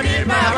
Baba